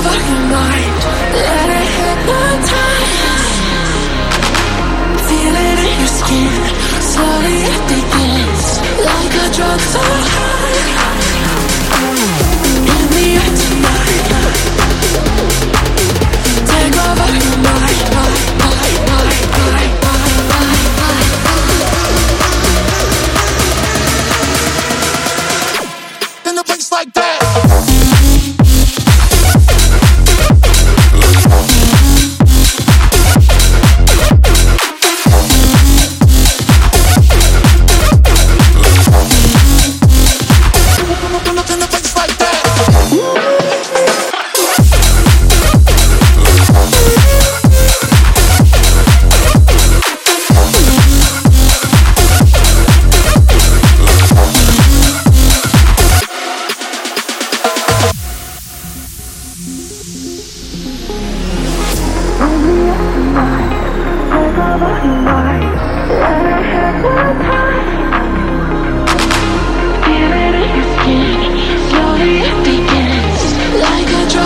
over your mind. Let it hypnotize. In your skin. Slowly it begins. Like a drug so high. In the air tonight Take over your mind, mind, mind, mind, mind, mind, mind, mind. In the place like that.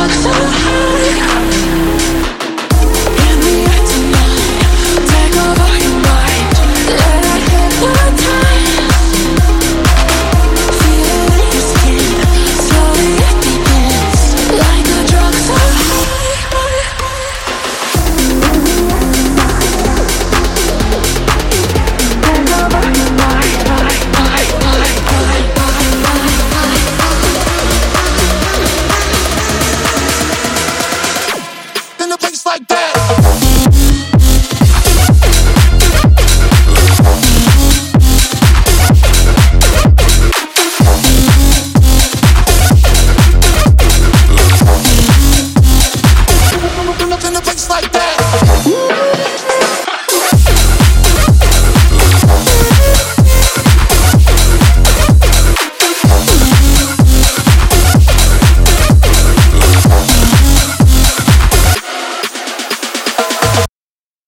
Look so